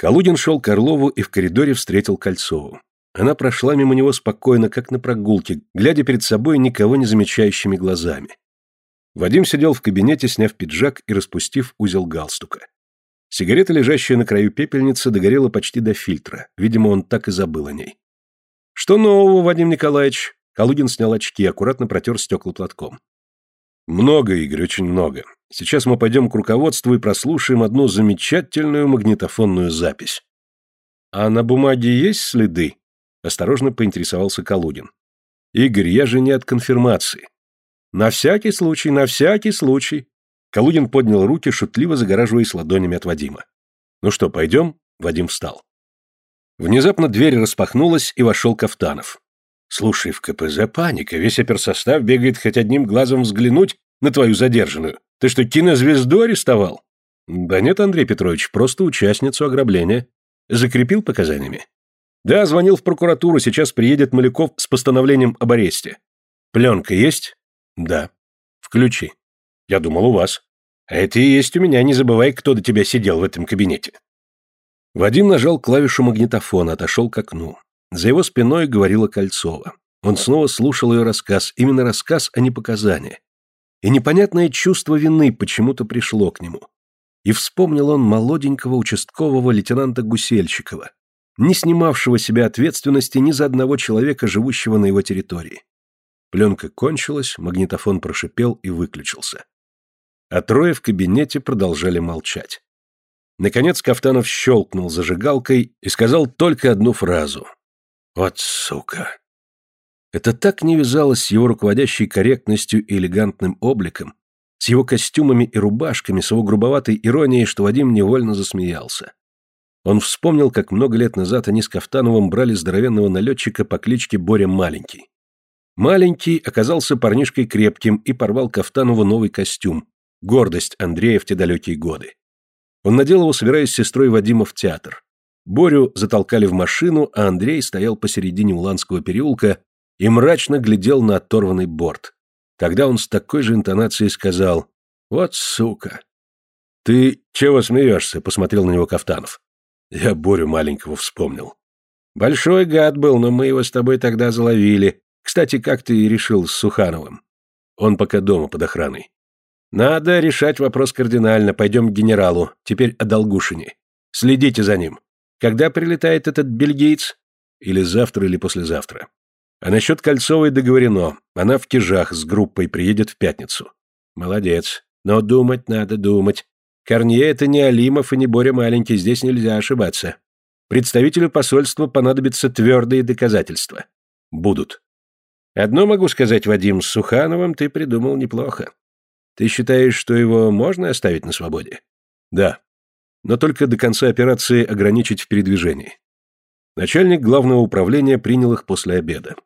Калудин шел к Орлову и в коридоре встретил Кольцову. Она прошла мимо него спокойно, как на прогулке, глядя перед собой никого не замечающими глазами. Вадим сидел в кабинете, сняв пиджак и распустив узел галстука. Сигарета, лежащая на краю пепельницы, догорела почти до фильтра. Видимо, он так и забыл о ней. «Что нового, Вадим Николаевич?» Калугин снял очки, аккуратно протер стекла платком. «Много, Игорь, очень много. Сейчас мы пойдем к руководству и прослушаем одну замечательную магнитофонную запись». «А на бумаге есть следы?» — осторожно поинтересовался Калугин. «Игорь, я же не от конфирмации». «На всякий случай, на всякий случай». Калугин поднял руки, шутливо загораживаясь ладонями от Вадима. «Ну что, пойдем?» — Вадим встал. Внезапно дверь распахнулась, и вошел Кафтанов. «Слушай, в КПЗ паника, весь оперсостав бегает хоть одним глазом взглянуть на твою задержанную. Ты что, кинозвезду арестовал?» «Да нет, Андрей Петрович, просто участницу ограбления. Закрепил показаниями?» «Да, звонил в прокуратуру, сейчас приедет Маляков с постановлением об аресте». «Пленка есть?» «Да». «Включи». «Я думал, у вас». «А это и есть у меня, не забывай, кто до тебя сидел в этом кабинете». Вадим нажал клавишу магнитофона, отошел к окну. За его спиной говорила Кольцова. Он снова слушал ее рассказ, именно рассказ, а не показания. И непонятное чувство вины почему-то пришло к нему. И вспомнил он молоденького участкового лейтенанта Гусельчикова, не снимавшего себя ответственности ни за одного человека, живущего на его территории. Пленка кончилась, магнитофон прошипел и выключился. А трое в кабинете продолжали молчать. Наконец Кафтанов щелкнул зажигалкой и сказал только одну фразу. Вот сука. Это так не вязалось с его руководящей корректностью и элегантным обликом, с его костюмами и рубашками, с его грубоватой иронией, что Вадим невольно засмеялся. Он вспомнил, как много лет назад они с Кафтановым брали здоровенного налетчика по кличке Боря Маленький. Маленький оказался парнишкой крепким и порвал Кафтанову новый костюм, гордость Андрея в те далекие годы. Он надел его, собираясь с сестрой Вадима в театр. Борю затолкали в машину, а Андрей стоял посередине Уланского переулка и мрачно глядел на оторванный борт. Тогда он с такой же интонацией сказал «Вот сука». «Ты чего смеешься?» — посмотрел на него Кафтанов. Я Борю маленького вспомнил. «Большой гад был, но мы его с тобой тогда заловили. Кстати, как ты решил с Сухановым?» «Он пока дома под охраной». «Надо решать вопрос кардинально. Пойдем к генералу. Теперь о Долгушине. Следите за ним. Когда прилетает этот бельгиец? Или завтра, или послезавтра. А насчет Кольцовой договорено. Она в тяжах с группой приедет в пятницу. Молодец. Но думать надо, думать. Корнье это не Алимов и не Боря Маленький, здесь нельзя ошибаться. Представителю посольства понадобятся твердые доказательства. Будут. Одно могу сказать, Вадим, с Сухановым ты придумал неплохо. Ты считаешь, что его можно оставить на свободе? Да но только до конца операции ограничить в передвижении. Начальник главного управления принял их после обеда.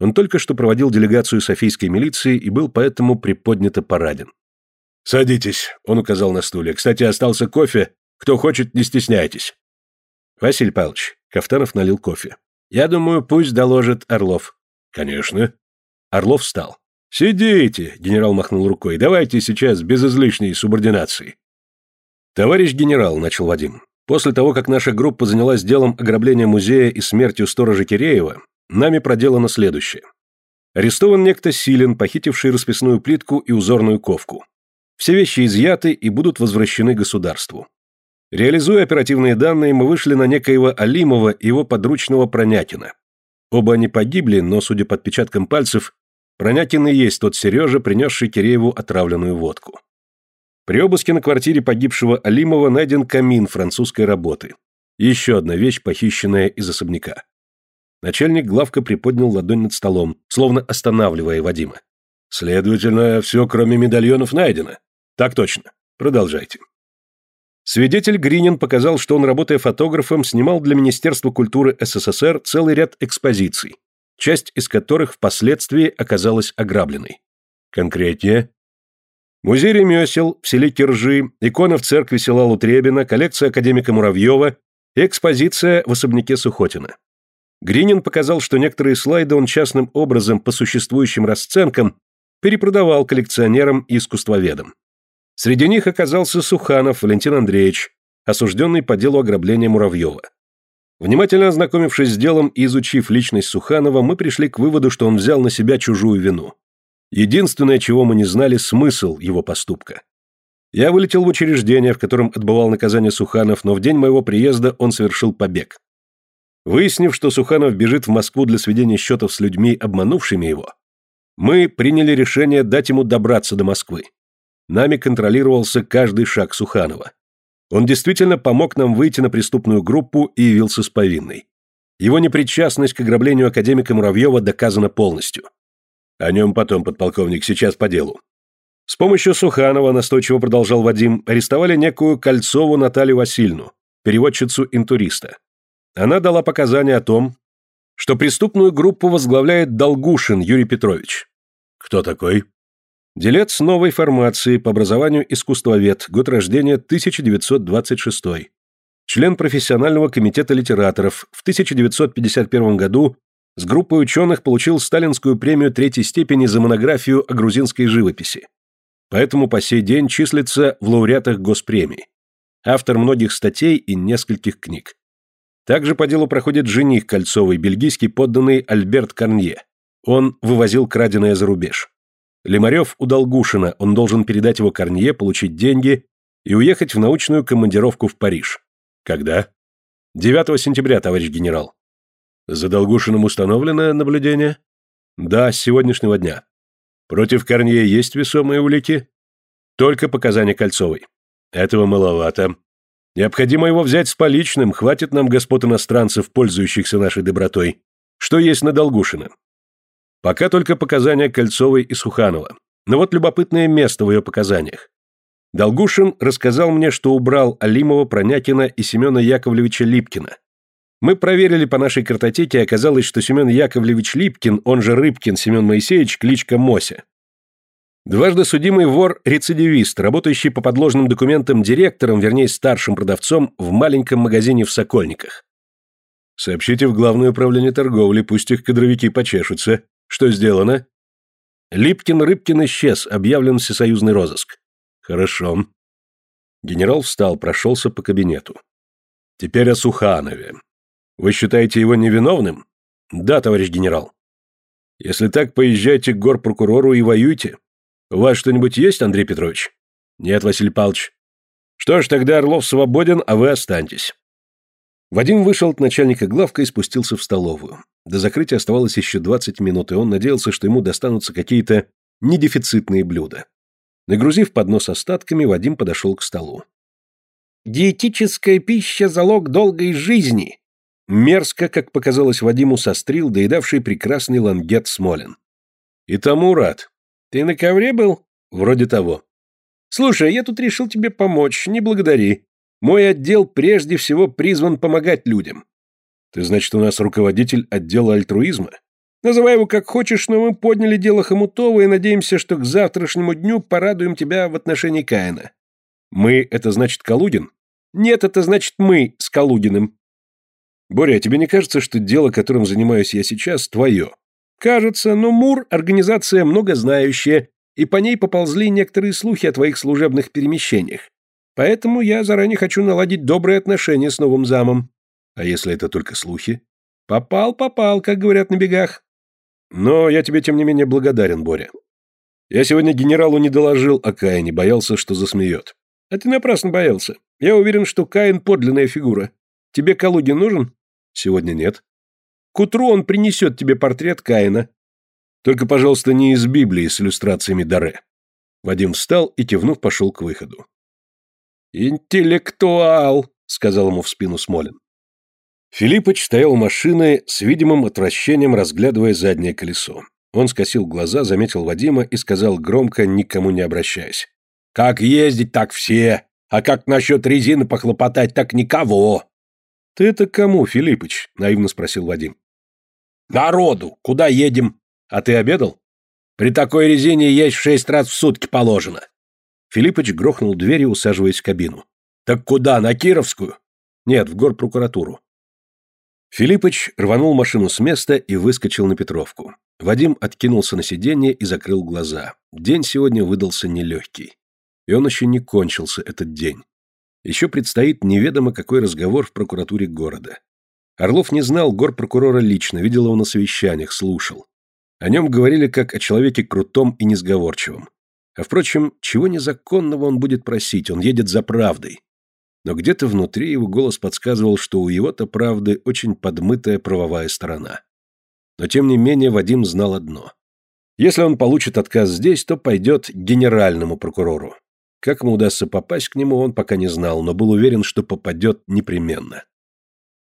Он только что проводил делегацию Софийской милиции и был поэтому приподнято параден. «Садитесь», — он указал на стуле. «Кстати, остался кофе. Кто хочет, не стесняйтесь». «Василий Павлович», — Кафтанов налил кофе. «Я думаю, пусть доложит Орлов». «Конечно». Орлов встал. «Сидите», — генерал махнул рукой. «Давайте сейчас без излишней субординации. «Товарищ генерал», — начал Вадим, — «после того, как наша группа занялась делом ограбления музея и смертью сторожа Киреева, нами проделано следующее. Арестован некто Силин, похитивший расписную плитку и узорную ковку. Все вещи изъяты и будут возвращены государству. Реализуя оперативные данные, мы вышли на некоего Алимова и его подручного Пронякина. Оба они погибли, но, судя по отпечаткам пальцев, Пронякин и есть тот Сережа, принесший Кирееву отравленную водку. При обыске на квартире погибшего Алимова найден камин французской работы. Еще одна вещь, похищенная из особняка. Начальник главка приподнял ладонь над столом, словно останавливая Вадима. Следовательно, все, кроме медальонов, найдено. Так точно. Продолжайте. Свидетель Гринин показал, что он, работая фотографом, снимал для Министерства культуры СССР целый ряд экспозиций, часть из которых впоследствии оказалась ограбленной. Конкретнее, Музей ремесел в селе Киржи, икона в церкви села Лутребина, коллекция академика Муравьева и экспозиция в особняке Сухотина. Гринин показал, что некоторые слайды он частным образом по существующим расценкам перепродавал коллекционерам и искусствоведам. Среди них оказался Суханов Валентин Андреевич, осужденный по делу ограбления Муравьева. Внимательно ознакомившись с делом и изучив личность Суханова, мы пришли к выводу, что он взял на себя чужую вину. Единственное, чего мы не знали, смысл его поступка. Я вылетел в учреждение, в котором отбывал наказание Суханов, но в день моего приезда он совершил побег. Выяснив, что Суханов бежит в Москву для сведения счетов с людьми, обманувшими его, мы приняли решение дать ему добраться до Москвы. Нами контролировался каждый шаг Суханова. Он действительно помог нам выйти на преступную группу и явился с повинной. Его непричастность к ограблению академика Муравьева доказана полностью. О нем потом, подполковник, сейчас по делу. С помощью Суханова, настойчиво продолжал Вадим, арестовали некую Кольцову Наталью Васильевну, переводчицу-интуриста. Она дала показания о том, что преступную группу возглавляет Долгушин Юрий Петрович. Кто такой? Делец новой формации, по образованию искусствовед, год рождения 1926. Член профессионального комитета литераторов, в 1951 году с группой ученых получил сталинскую премию третьей степени за монографию о грузинской живописи. Поэтому по сей день числится в лауреатах госпремий. Автор многих статей и нескольких книг. Также по делу проходит жених Кольцовой, бельгийский подданный Альберт Корнье. Он вывозил краденое за рубеж. Лемарев у Долгушина, он должен передать его Корнье, получить деньги и уехать в научную командировку в Париж. Когда? 9 сентября, товарищ генерал. За Долгушиным установлено наблюдение? Да, с сегодняшнего дня. Против Корнье есть весомые улики? Только показания Кольцовой. Этого маловато. Необходимо его взять с поличным, хватит нам господ иностранцев, пользующихся нашей добротой. Что есть на Долгушина? Пока только показания Кольцовой и Суханова. Но вот любопытное место в ее показаниях. Долгушин рассказал мне, что убрал Алимова, Пронякина и Семена Яковлевича Липкина. Мы проверили по нашей картотеке, и оказалось, что Семен Яковлевич Липкин, он же Рыбкин Семен Моисеевич, кличка Мося. Дважды судимый вор-рецидивист, работающий по подложным документам директором, вернее старшим продавцом, в маленьком магазине в Сокольниках. Сообщите в Главное управление торговли, пусть их кадровики почешутся. Что сделано? Липкин-Рыбкин исчез, объявлен всесоюзный розыск. Хорошо. Генерал встал, прошелся по кабинету. Теперь о Суханове. Вы считаете его невиновным? Да, товарищ генерал. Если так, поезжайте к горпрокурору и воюйте. У вас что-нибудь есть, Андрей Петрович? Нет, Василий Павлович. Что ж, тогда Орлов свободен, а вы останьтесь. Вадим вышел от начальника главка и спустился в столовую. До закрытия оставалось еще 20 минут, и он надеялся, что ему достанутся какие-то недефицитные блюда. Нагрузив поднос остатками, Вадим подошел к столу. «Диетическая пища – залог долгой жизни!» Мерзко, как показалось Вадиму, сострил, доедавший прекрасный лангет Смолин. «И тому рад. Ты на ковре был?» «Вроде того». «Слушай, я тут решил тебе помочь, не благодари. Мой отдел прежде всего призван помогать людям. Ты, значит, у нас руководитель отдела альтруизма? Называй его как хочешь, но мы подняли дело Хомутова и надеемся, что к завтрашнему дню порадуем тебя в отношении Каина. Мы — это значит Калудин? Нет, это значит мы с Калудиным. Боря, а тебе не кажется, что дело, которым занимаюсь я сейчас, твое? Кажется, но МУР — организация многознающая, и по ней поползли некоторые слухи о твоих служебных перемещениях. Поэтому я заранее хочу наладить добрые отношения с новым замом. А если это только слухи? Попал, попал, как говорят на бегах. Но я тебе, тем не менее, благодарен, Боря. Я сегодня генералу не доложил о Каине, боялся, что засмеет. А ты напрасно боялся. Я уверен, что Каин подлинная фигура. Тебе Калугин нужен? Сегодня нет. К утру он принесет тебе портрет Каина. Только, пожалуйста, не из Библии с иллюстрациями Даре. Вадим встал и, кивнув, пошел к выходу. «Интеллектуал!» — сказал ему в спину Смолин. Филиппыч стоял у машины с видимым отвращением, разглядывая заднее колесо. Он скосил глаза, заметил Вадима и сказал громко, никому не обращаясь. «Как ездить, так все! А как насчет резины похлопотать, так никого!» «Ты это кому, Филиппыч?» — наивно спросил Вадим. «Народу! Куда едем? А ты обедал?» «При такой резине есть шесть раз в сутки положено». Филиппыч грохнул дверью, усаживаясь в кабину. «Так куда, на Кировскую?» «Нет, в горпрокуратуру. Филиппыч рванул машину с места и выскочил на Петровку. Вадим откинулся на сиденье и закрыл глаза. День сегодня выдался нелегкий. И он еще не кончился, этот день. Еще предстоит неведомо какой разговор в прокуратуре города. Орлов не знал горпрокурора лично, видел его на совещаниях, слушал. О нем говорили как о человеке крутом и несговорчивом. А впрочем, чего незаконного он будет просить, он едет за правдой. Но где-то внутри его голос подсказывал, что у его-то правды очень подмытая правовая сторона. Но тем не менее Вадим знал одно. Если он получит отказ здесь, то пойдет к генеральному прокурору. Как ему удастся попасть к нему, он пока не знал, но был уверен, что попадет непременно.